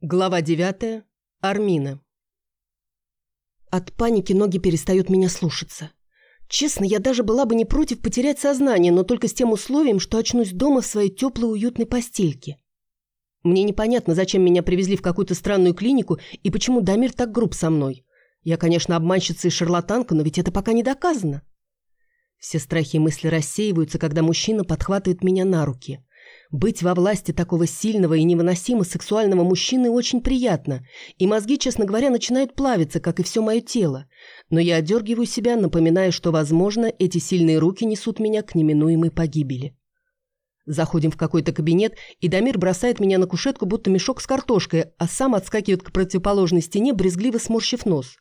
Глава девятая. Армина. От паники ноги перестают меня слушаться. Честно, я даже была бы не против потерять сознание, но только с тем условием, что очнусь дома в своей теплой уютной постельке. Мне непонятно, зачем меня привезли в какую-то странную клинику и почему Дамир так груб со мной. Я, конечно, обманщица и шарлатанка, но ведь это пока не доказано. Все страхи и мысли рассеиваются, когда мужчина подхватывает меня на руки. Быть во власти такого сильного и невыносимо сексуального мужчины очень приятно, и мозги, честно говоря, начинают плавиться, как и все мое тело. Но я отдергиваю себя, напоминая, что, возможно, эти сильные руки несут меня к неминуемой погибели. Заходим в какой-то кабинет, и Дамир бросает меня на кушетку, будто мешок с картошкой, а сам отскакивает к противоположной стене, брезгливо сморщив нос.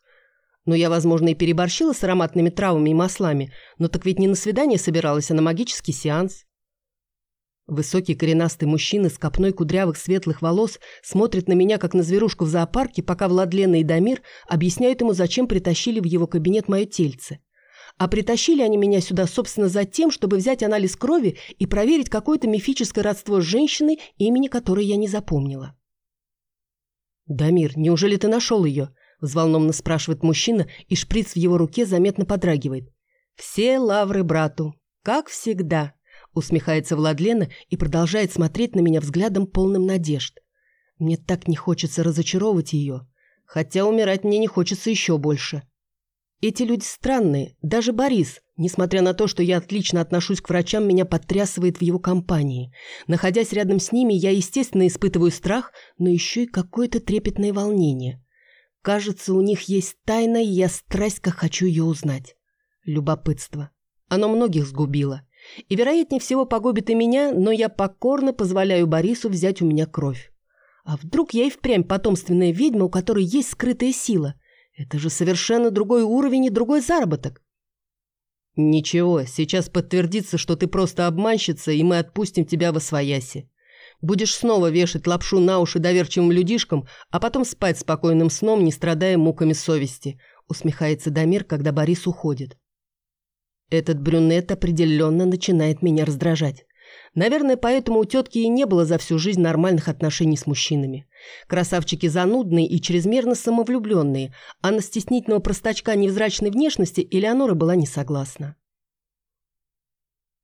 Но я, возможно, и переборщила с ароматными травами и маслами, но так ведь не на свидание собиралась, а на магический сеанс. Высокий коренастый мужчина с копной кудрявых светлых волос смотрит на меня, как на зверушку в зоопарке, пока Владлена и Дамир объясняют ему, зачем притащили в его кабинет мое тельце. А притащили они меня сюда, собственно, за тем, чтобы взять анализ крови и проверить какое-то мифическое родство с женщиной, имени которой я не запомнила. «Дамир, неужели ты нашел ее?» – взволнованно спрашивает мужчина, и шприц в его руке заметно подрагивает. «Все лавры брату, как всегда», Усмехается Владлена и продолжает смотреть на меня взглядом полным надежд. Мне так не хочется разочаровывать ее, хотя умирать мне не хочется еще больше. Эти люди странные, даже Борис, несмотря на то, что я отлично отношусь к врачам, меня подтрясывает в его компании. Находясь рядом с ними, я, естественно, испытываю страх, но еще и какое-то трепетное волнение. Кажется, у них есть тайна, и я страсть как хочу ее узнать. Любопытство. Оно многих сгубило. И, вероятнее всего, погубит и меня, но я покорно позволяю Борису взять у меня кровь. А вдруг я и впрямь потомственная ведьма, у которой есть скрытая сила? Это же совершенно другой уровень и другой заработок. Ничего, сейчас подтвердится, что ты просто обманщица, и мы отпустим тебя во свояси. Будешь снова вешать лапшу на уши доверчивым людишкам, а потом спать спокойным сном, не страдая муками совести, усмехается Дамир, когда Борис уходит. Этот брюнет определенно начинает меня раздражать. Наверное, поэтому у тетки и не было за всю жизнь нормальных отношений с мужчинами. Красавчики занудные и чрезмерно самовлюбленные, а на стеснительного простачка невзрачной внешности Элеонора была не согласна.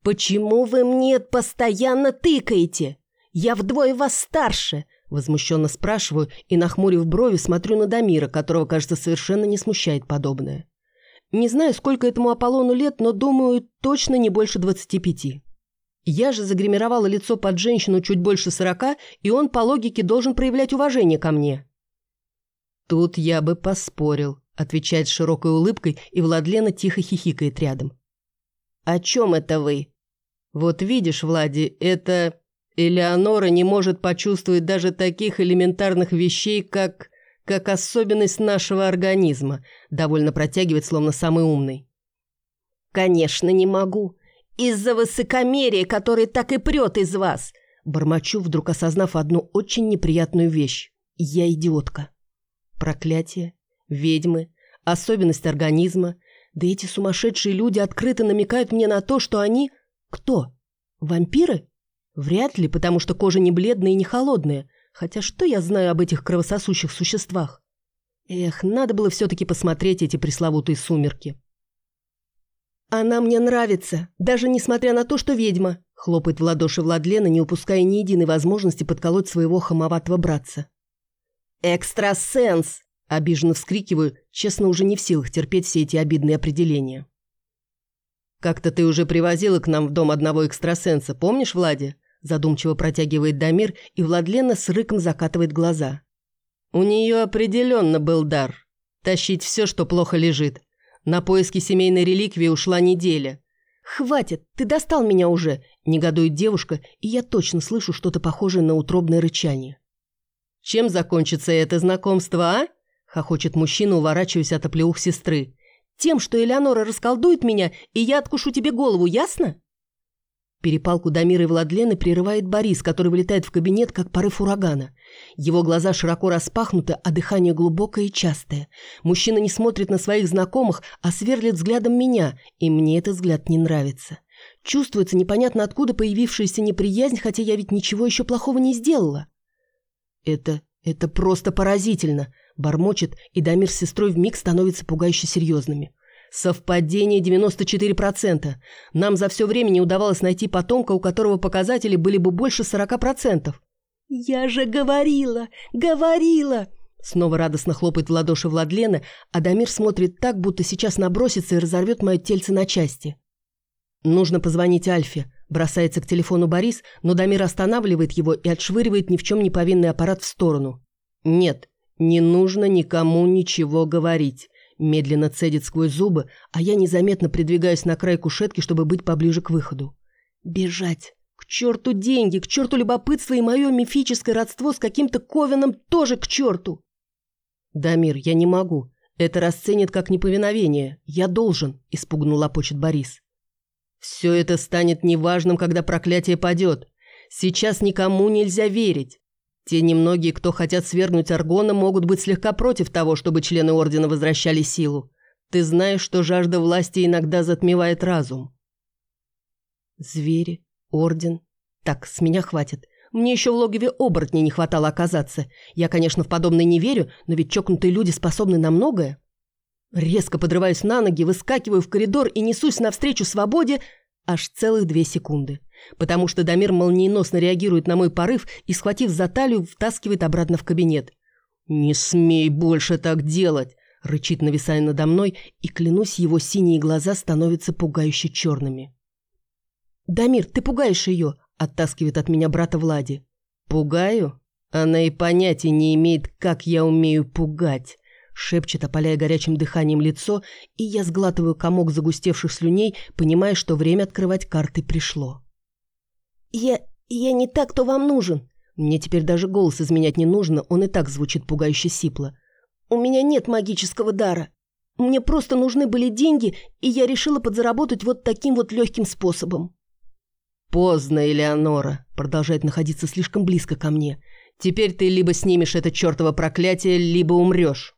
«Почему вы мне постоянно тыкаете? Я вдвое вас старше!» Возмущенно спрашиваю и, нахмурив брови, смотрю на Дамира, которого, кажется, совершенно не смущает подобное. Не знаю, сколько этому Аполлону лет, но, думаю, точно не больше двадцати пяти. Я же загримировала лицо под женщину чуть больше сорока, и он, по логике, должен проявлять уважение ко мне. «Тут я бы поспорил», — отвечает с широкой улыбкой, и Владлена тихо хихикает рядом. «О чем это вы?» «Вот видишь, Влади, это... Элеонора не может почувствовать даже таких элементарных вещей, как как особенность нашего организма», – довольно протягивает, словно самый умный. «Конечно, не могу. Из-за высокомерия, которое так и прет из вас!» Бормочу, вдруг осознав одну очень неприятную вещь. Я идиотка. Проклятие, ведьмы, особенность организма. Да эти сумасшедшие люди открыто намекают мне на то, что они... Кто? Вампиры? Вряд ли, потому что кожа не бледная и не холодная. Хотя что я знаю об этих кровососущих существах? Эх, надо было все-таки посмотреть эти пресловутые сумерки. «Она мне нравится, даже несмотря на то, что ведьма», хлопает в ладоши Владлена, не упуская ни единой возможности подколоть своего хамоватого братца. «Экстрасенс!» – обиженно вскрикиваю, честно уже не в силах терпеть все эти обидные определения. «Как-то ты уже привозила к нам в дом одного экстрасенса, помнишь, Влади?» Задумчиво протягивает Дамир, и Владлена с рыком закатывает глаза. У нее определенно был дар. Тащить все, что плохо лежит. На поиски семейной реликвии ушла неделя. «Хватит, ты достал меня уже!» – негодует девушка, и я точно слышу что-то похожее на утробное рычание. «Чем закончится это знакомство, а?» – хохочет мужчина, уворачиваясь от оплеух сестры. «Тем, что Элеонора расколдует меня, и я откушу тебе голову, ясно?» Перепалку Дамира и Владлены прерывает Борис, который вылетает в кабинет, как порыв урагана. Его глаза широко распахнуты, а дыхание глубокое и частое. Мужчина не смотрит на своих знакомых, а сверлит взглядом меня, и мне этот взгляд не нравится. Чувствуется непонятно откуда появившаяся неприязнь, хотя я ведь ничего еще плохого не сделала. «Это... Это просто поразительно, бормочет, и Дамир с сестрой вмиг становятся пугающе серьезными. Совпадение 94%. Нам за все время не удавалось найти потомка, у которого показатели были бы больше 40%. «Я же говорила! Говорила!» Снова радостно хлопает в ладоши Владлена, а Дамир смотрит так, будто сейчас набросится и разорвет мое тельце на части. Нужно позвонить Альфе. Бросается к телефону Борис, но Дамир останавливает его и отшвыривает ни в чем не повинный аппарат в сторону. «Нет, не нужно никому ничего говорить», – медленно цедит сквозь зубы, а я незаметно придвигаюсь на край кушетки, чтобы быть поближе к выходу. «Бежать! К черту деньги, к черту любопытство и мое мифическое родство с каким-то Ковином тоже к черту!» «Дамир, я не могу. Это расценят как неповиновение. Я должен», – испуганно лопочет Борис. «Все это станет неважным, когда проклятие падет. Сейчас никому нельзя верить. Те немногие, кто хотят свергнуть Аргона, могут быть слегка против того, чтобы члены Ордена возвращали силу. Ты знаешь, что жажда власти иногда затмевает разум». «Звери, Орден. Так, с меня хватит. Мне еще в логове оборотней не хватало оказаться. Я, конечно, в подобное не верю, но ведь чокнутые люди способны на многое. Резко подрываюсь на ноги, выскакиваю в коридор и несусь навстречу свободе аж целых две секунды. Потому что Дамир молниеносно реагирует на мой порыв и, схватив за талию, втаскивает обратно в кабинет. «Не смей больше так делать!» рычит, нависая надо мной, и, клянусь, его синие глаза становятся пугающе черными. «Дамир, ты пугаешь ее!» Оттаскивает от меня брата Влади. «Пугаю? Она и понятия не имеет, как я умею пугать». Шепчет, опаляя горячим дыханием лицо, и я сглатываю комок загустевших слюней, понимая, что время открывать карты пришло. «Я... я не так, кто вам нужен!» Мне теперь даже голос изменять не нужно, он и так звучит пугающе сипло. «У меня нет магического дара. Мне просто нужны были деньги, и я решила подзаработать вот таким вот легким способом». «Поздно, Элеонора», продолжает находиться слишком близко ко мне. «Теперь ты либо снимешь это чертово проклятие, либо умрешь».